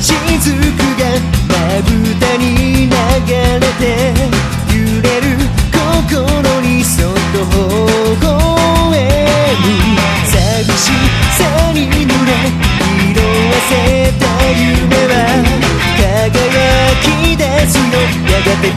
しずくがまぶたに流れて揺れる心にそっと微笑む。寂しさに濡れ色あせた夢は輝き出すの。やがて